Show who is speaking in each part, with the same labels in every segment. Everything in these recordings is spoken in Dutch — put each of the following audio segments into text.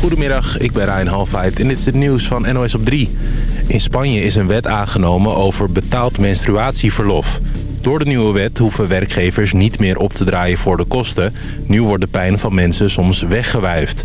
Speaker 1: Goedemiddag, ik ben Ryan Halfheid en dit is het nieuws van NOS op 3. In Spanje is een wet aangenomen over betaald menstruatieverlof. Door de nieuwe wet hoeven werkgevers niet meer op te draaien voor de kosten. Nu wordt de pijn van mensen soms weggewuifd.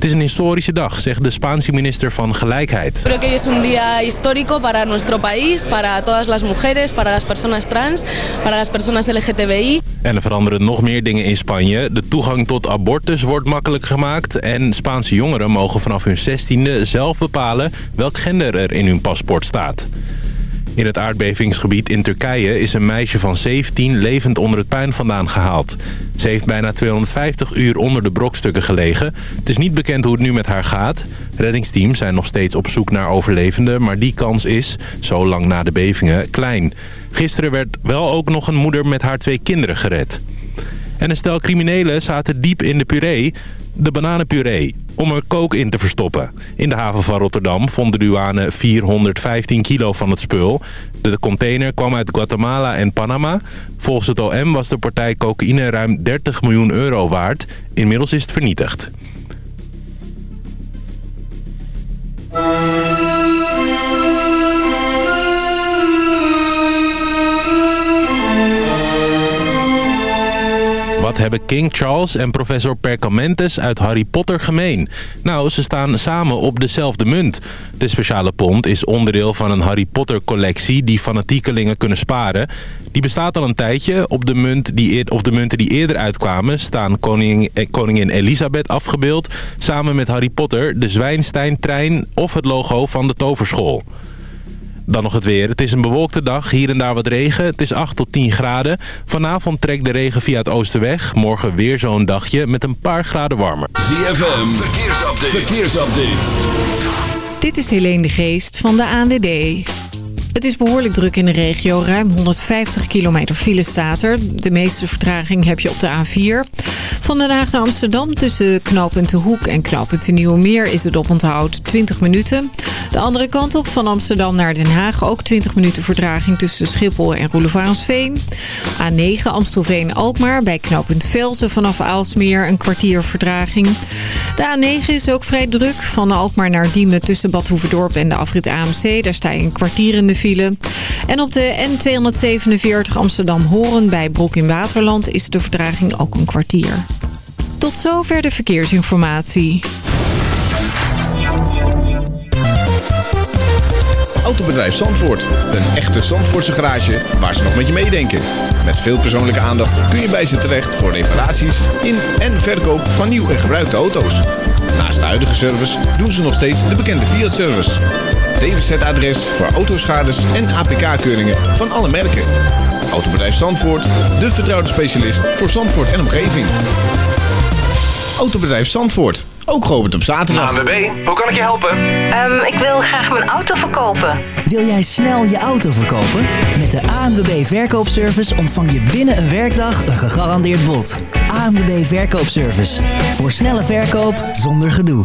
Speaker 1: Het is een historische dag, zegt de Spaanse minister van Gelijkheid.
Speaker 2: Creo que hoy es un día histórico para nuestro país, para todas las mujeres, para las personas trans, para las personas LGTBI.
Speaker 1: En er veranderen nog meer dingen in Spanje. De toegang tot abortus wordt makkelijk gemaakt. En Spaanse jongeren mogen vanaf hun 16e zelf bepalen welk gender er in hun paspoort staat. In het aardbevingsgebied in Turkije is een meisje van 17 levend onder het puin vandaan gehaald. Ze heeft bijna 250 uur onder de brokstukken gelegen. Het is niet bekend hoe het nu met haar gaat. Reddingsteams zijn nog steeds op zoek naar overlevenden... maar die kans is, zo lang na de bevingen, klein. Gisteren werd wel ook nog een moeder met haar twee kinderen gered. En een stel criminelen zaten diep in de puree, de bananenpuree, om er kook in te verstoppen. In de haven van Rotterdam vond de douane 415 kilo van het spul. De container kwam uit Guatemala en Panama. Volgens het OM was de partij cocaïne ruim 30 miljoen euro waard. Inmiddels is het vernietigd. Wat hebben King Charles en professor Perkamentus uit Harry Potter gemeen? Nou, ze staan samen op dezelfde munt. De speciale pond is onderdeel van een Harry Potter collectie die fanatiekelingen kunnen sparen. Die bestaat al een tijdje. Op de, munt die, op de munten die eerder uitkwamen staan koningin, eh, koningin Elisabeth afgebeeld... samen met Harry Potter, de Zwijnstein-trein of het logo van de toverschool. Dan nog het weer. Het is een bewolkte dag, hier en daar wat regen. Het is 8 tot 10 graden. Vanavond trekt de regen via het oosten weg. Morgen weer zo'n dagje met een paar graden warmer.
Speaker 3: ZFM, verkeersupdate. verkeersupdate.
Speaker 4: Dit is Helene de Geest van de ANWB. Het is behoorlijk druk in de regio. Ruim 150 kilometer file staat er. De meeste vertraging heb je op de A4. Van Den Haag naar Amsterdam tussen knooppunt De Hoek en knooppunt De Nieuwe Meer is het oponthoud 20 minuten. De andere kant op van Amsterdam naar Den Haag ook 20 minuten vertraging tussen Schiphol en Roelevarensveen. A9 Amstelveen-Alkmaar bij knooppunt Velzen vanaf Aalsmeer een kwartier vertraging. De A9 is ook vrij druk van Alkmaar naar Diemen tussen Bad Hoeverdorp en de afrit AMC. Daar sta je een kwartier in de En op de N247 Amsterdam-Horen bij Broek in Waterland is de vertraging ook een kwartier. Tot zover de verkeersinformatie.
Speaker 5: Autobedrijf Zandvoort. Een echte Zandvoortse garage waar ze nog met je meedenken. Met veel persoonlijke aandacht kun je bij ze terecht voor reparaties in en verkoop van nieuw en gebruikte auto's. Naast de huidige service doen ze nog steeds de bekende Fiat-service. DWZ-adres voor autoschades en APK-keuringen van alle merken. Autobedrijf Zandvoort, de vertrouwde specialist voor Zandvoort en omgeving. Autobedrijf Zandvoort, ook geopend op zaterdag.
Speaker 6: ANWB, hoe kan ik je helpen?
Speaker 7: Ehm, ik wil graag mijn auto verkopen.
Speaker 8: Wil jij snel je auto verkopen? Met de ANWB Verkoopservice ontvang je binnen een werkdag een gegarandeerd bod. ANWB Verkoopservice, voor snelle verkoop zonder gedoe.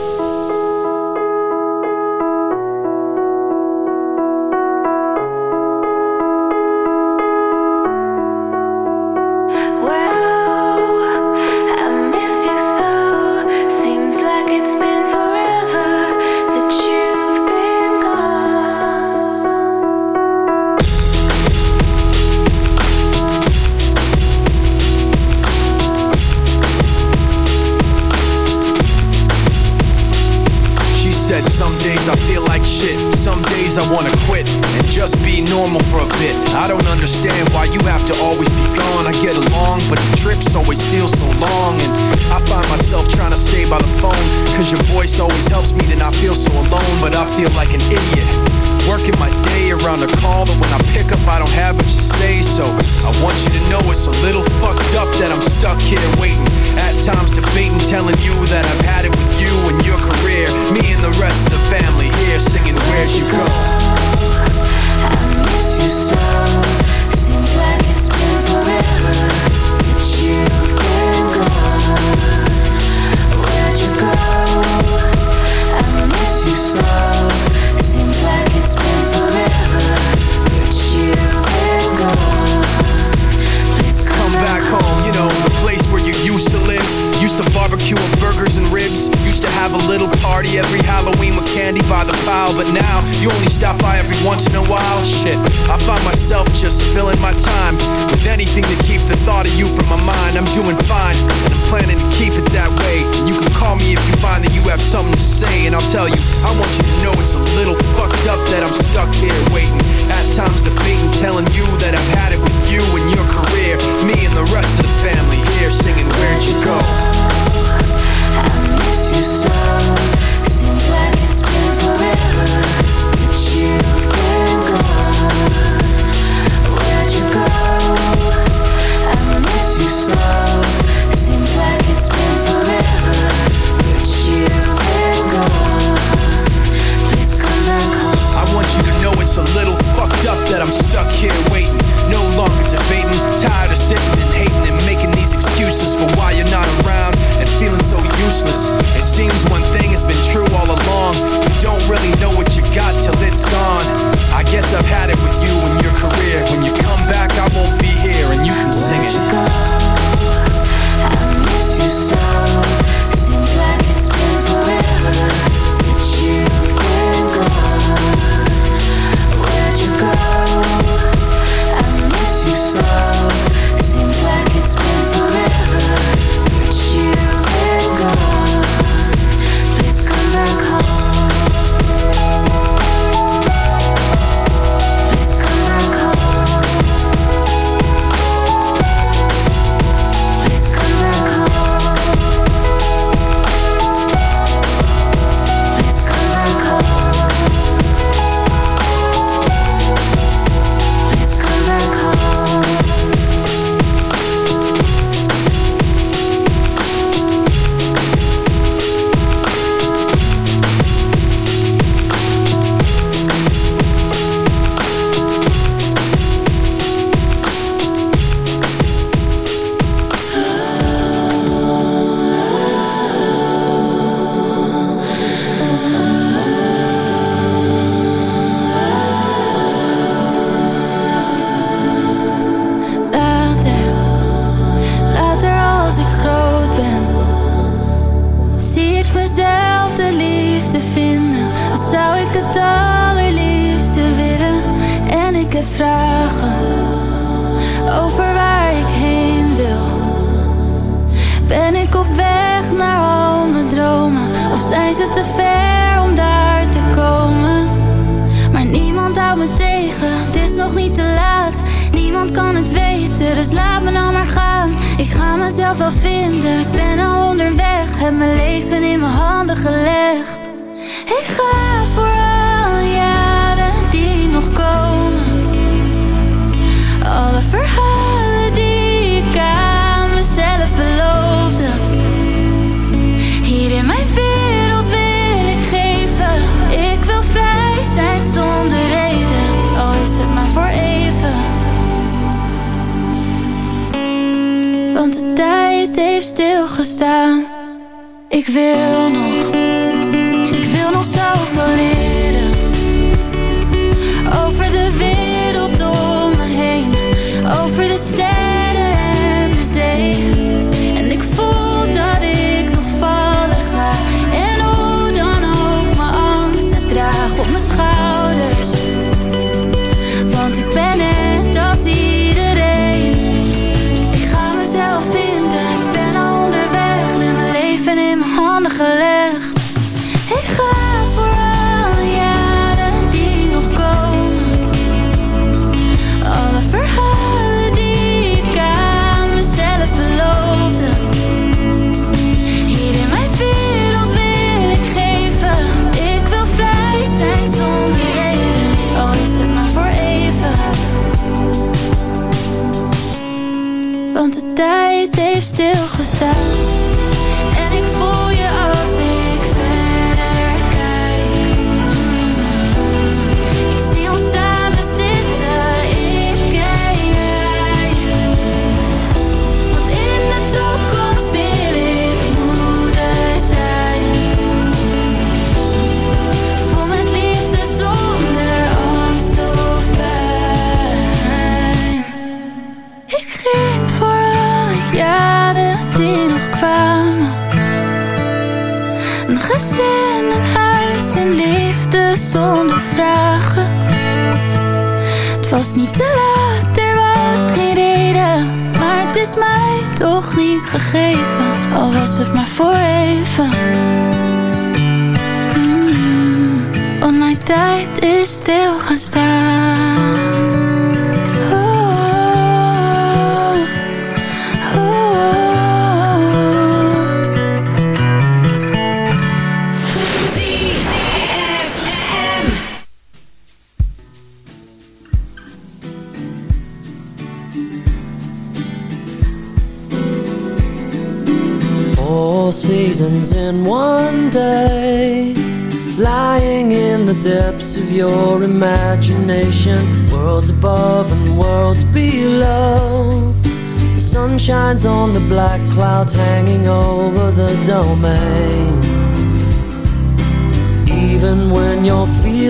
Speaker 9: Ik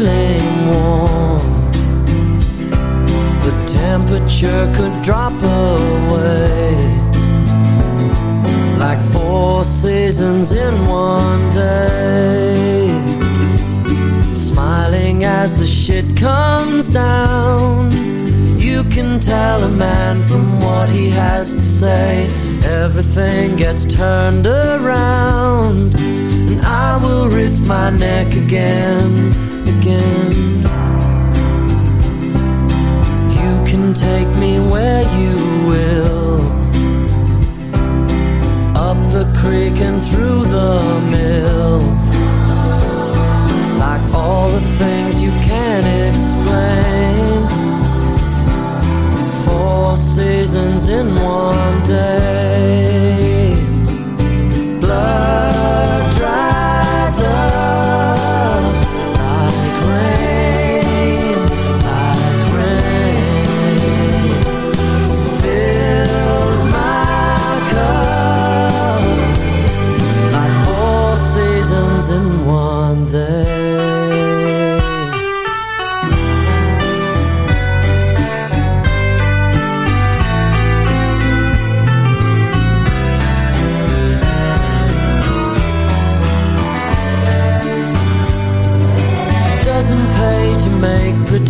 Speaker 10: feeling warm The temperature could drop away like four seasons in one day. Smiling as the shit comes down. You can tell a man from what he has to say. Everything gets turned around. And I will risk my neck again, again. You can take me where you will. Up the creek and through the mill. Like all the things you can't explain. Four seasons in one day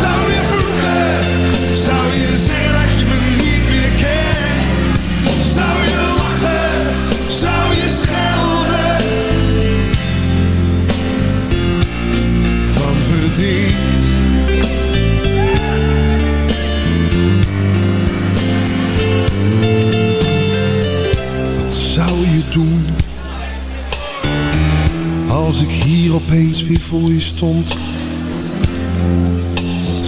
Speaker 11: Zou je vroegen? Zou je zeggen dat je me niet meer kent? Zou je lachen? Zou je schelden? Van verdriet. Wat zou je doen als ik hier opeens weer voor je stond?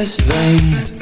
Speaker 12: fles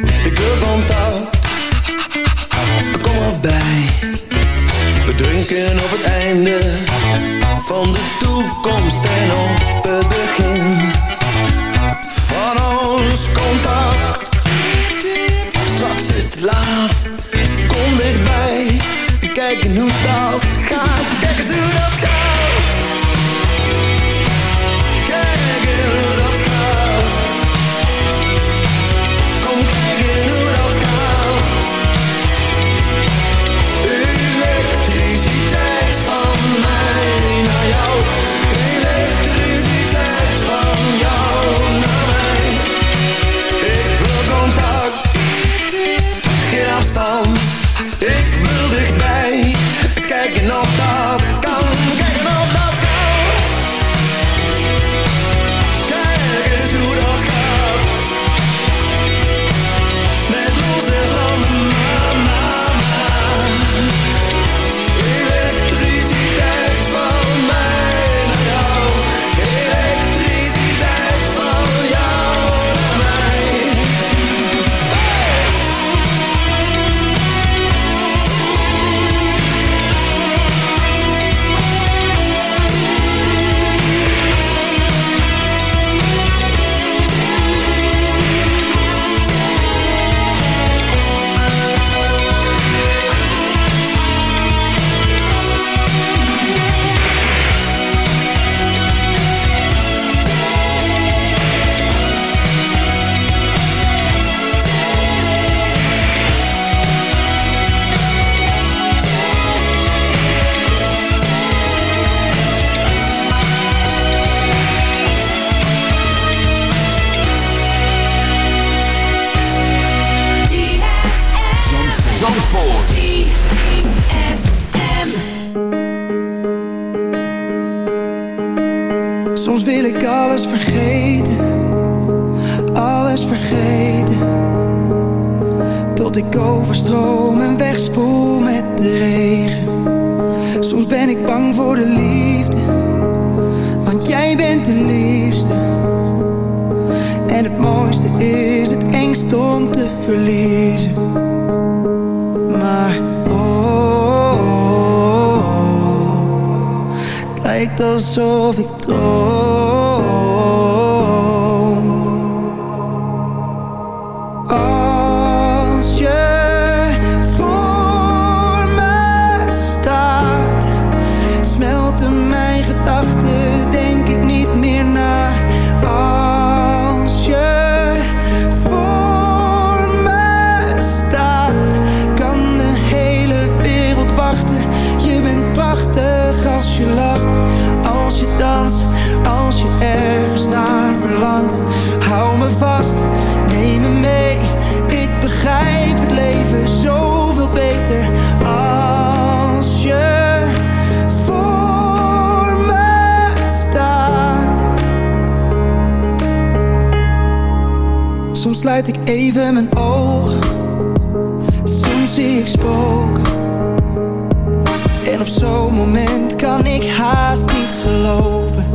Speaker 12: Op
Speaker 13: zo'n moment kan ik haast niet geloven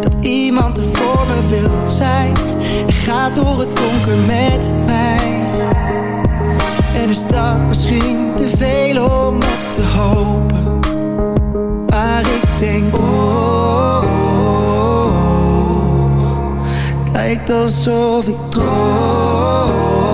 Speaker 13: Dat iemand er voor me wil zijn. En gaat door het donker met mij. En is dat misschien te veel om op te hopen? Maar ik denk, oh, oh, oh. oh. lijkt alsof ik droom.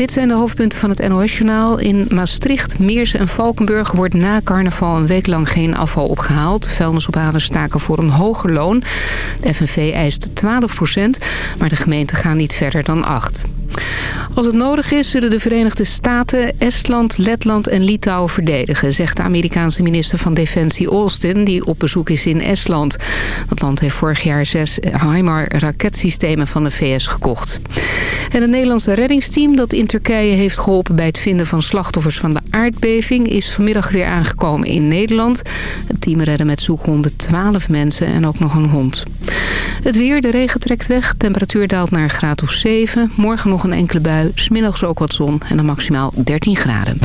Speaker 14: Dit zijn de hoofdpunten van het NOS-journaal. In Maastricht, Meersen en Valkenburg wordt na carnaval een week lang geen afval opgehaald. Vuilnisophalers staken voor een hoger loon. De FNV eist 12 procent, maar de gemeenten gaan niet verder dan 8. Als het nodig is, zullen de Verenigde Staten, Estland, Letland en Litouwen verdedigen... zegt de Amerikaanse minister van Defensie Austin, die op bezoek is in Estland. Dat land heeft vorig jaar zes HIMAR-raketsystemen van de VS gekocht. En het Nederlandse reddingsteam dat in Turkije heeft geholpen... bij het vinden van slachtoffers van de aardbeving... is vanmiddag weer aangekomen in Nederland. Het team redde met zoekhonden 12 mensen en ook nog een hond. Het weer, de regen trekt weg. Temperatuur daalt naar een graad of 7. Morgen nog een enkele bui, smiddags ook wat zon en dan maximaal 13 graden.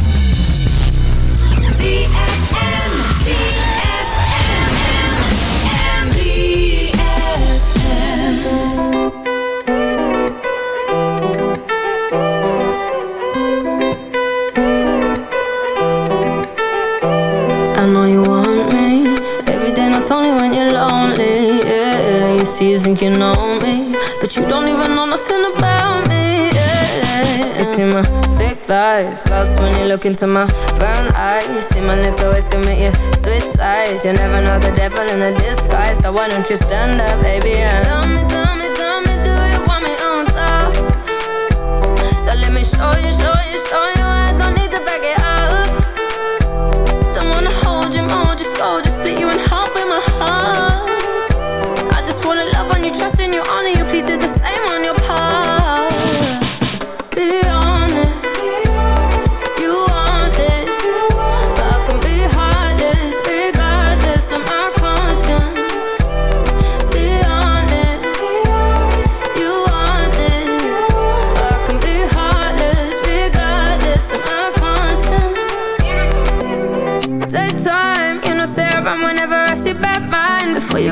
Speaker 15: you think you know me But you don't even know nothing about in my thick thighs. Lost when you look into my brown eyes. See my little ways commit you switch sides You never know the devil in a disguise. So why don't you stand up, baby, yeah. Tell me, tell me, tell me, do you want me on top? So let me show you, show you, show you. I don't need to back it up. Don't wanna hold you, mold you, scold you, split you in half.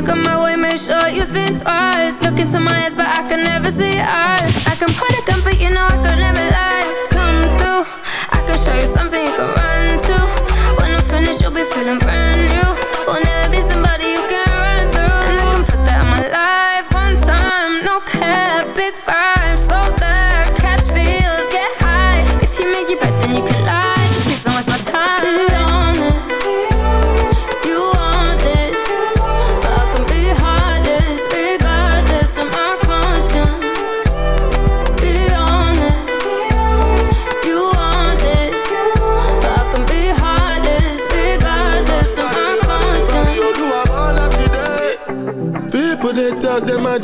Speaker 15: Come my way, make sure you think twice. Look into my eyes, but I can
Speaker 16: never see eyes.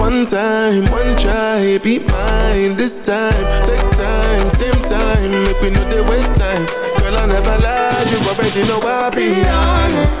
Speaker 16: one time, one try Be mine this time. Take time, same time Make we know they waste time. Girl I never lie You already know I be
Speaker 15: Be honest,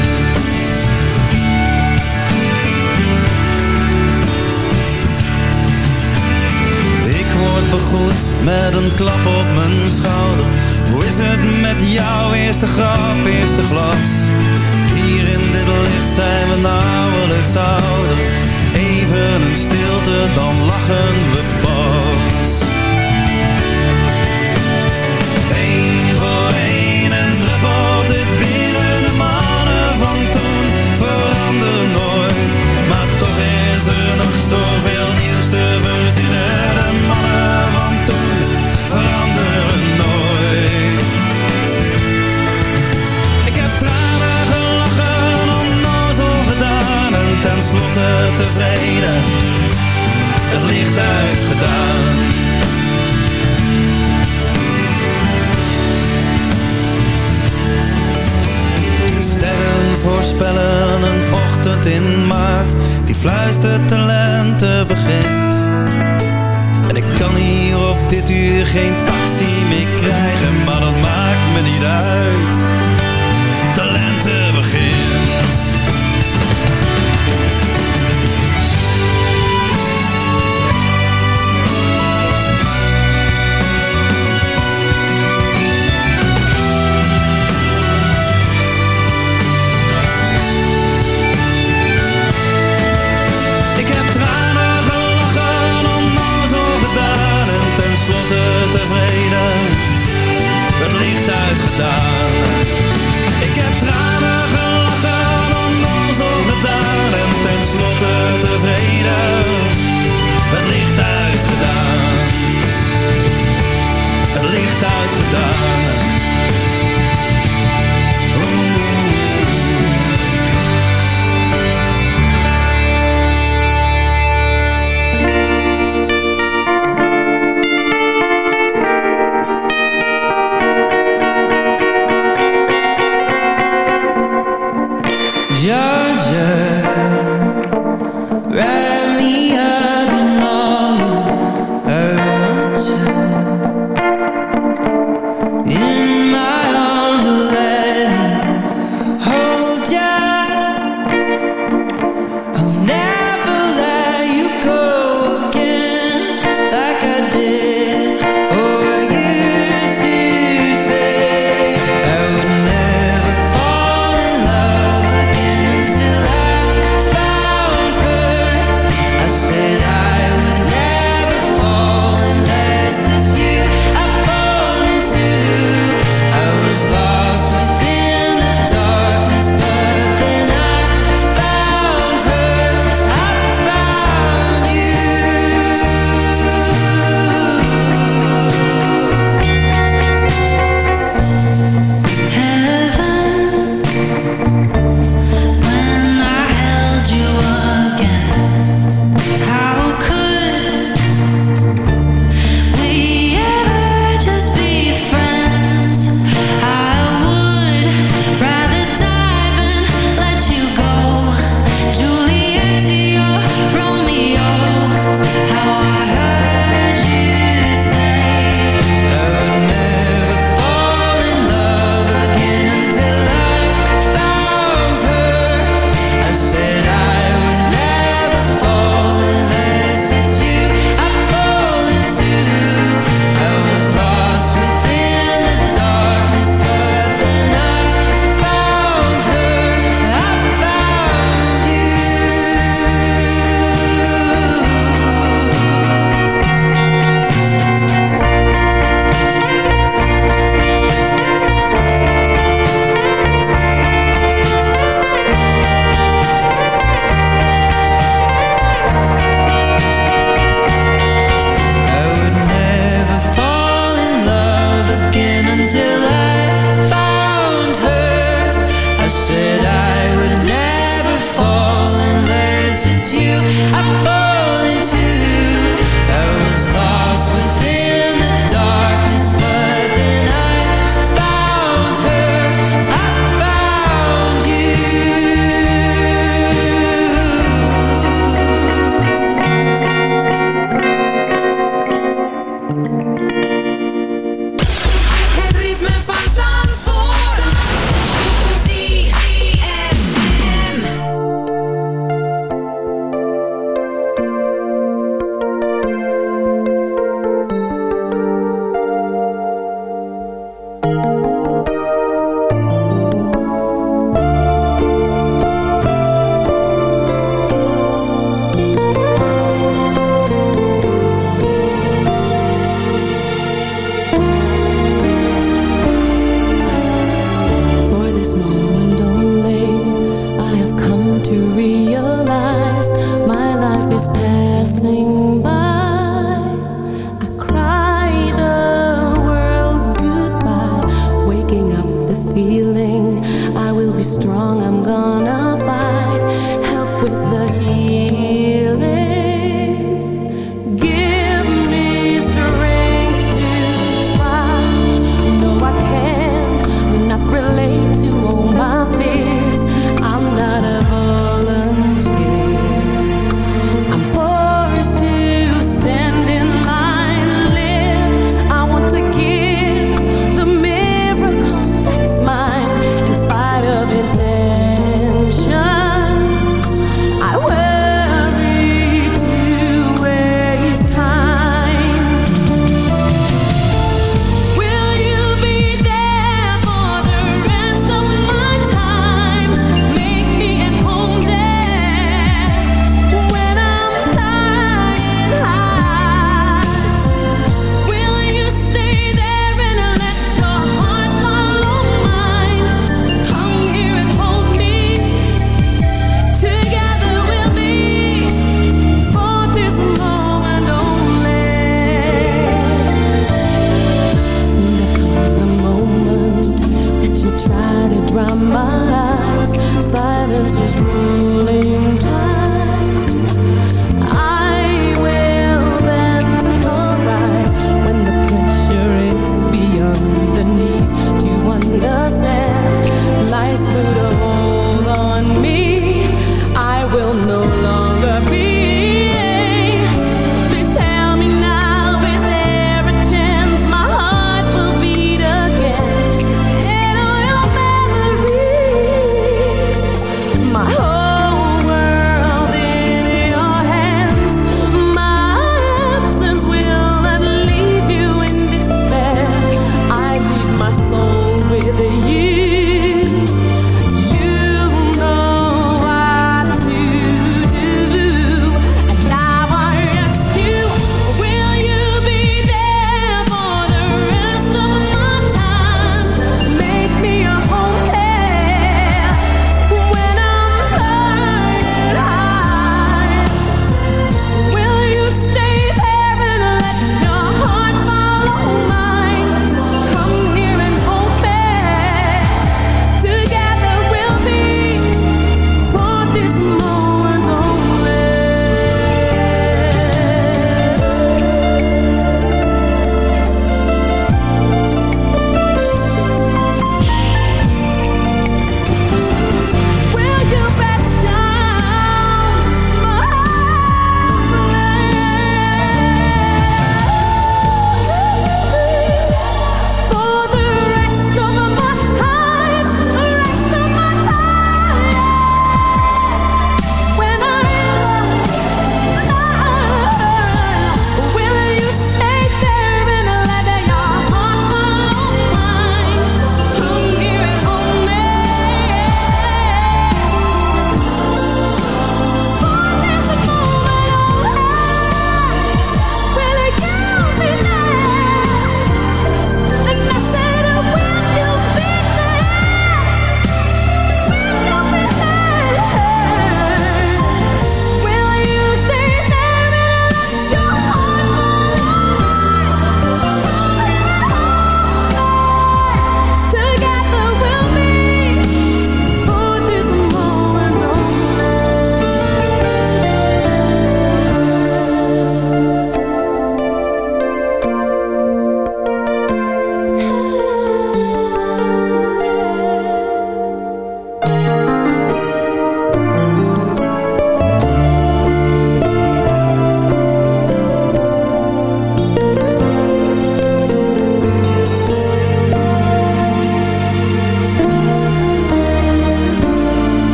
Speaker 17: begroet met een klap op mijn schouder. Hoe is het met jouw eerste grap, eerste glas? Hier in dit licht zijn we nauwelijks ouder. Even een stilte, dan lachen we pas. Eén voor één en druppelt het binnen de mannen van toen Verander nooit, maar toch is er nog zoveel geen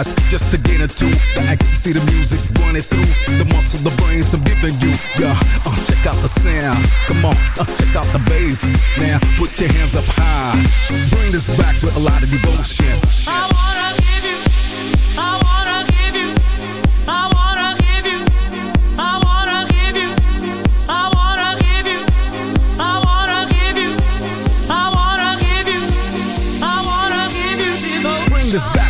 Speaker 11: Eyes just to get into the ecstasy, the music running through the muscle, the brains I'm giving you. Yeah, uh, check out the sound. Come on, uh, check out the bass. Now put your hands up high. Bring this back with a lot of devotion.
Speaker 18: I wanna give you, I wanna give you, I wanna give you, I wanna give you, I wanna give you, I wanna give you, I wanna give you, I wanna give you devotion.
Speaker 11: Bring this back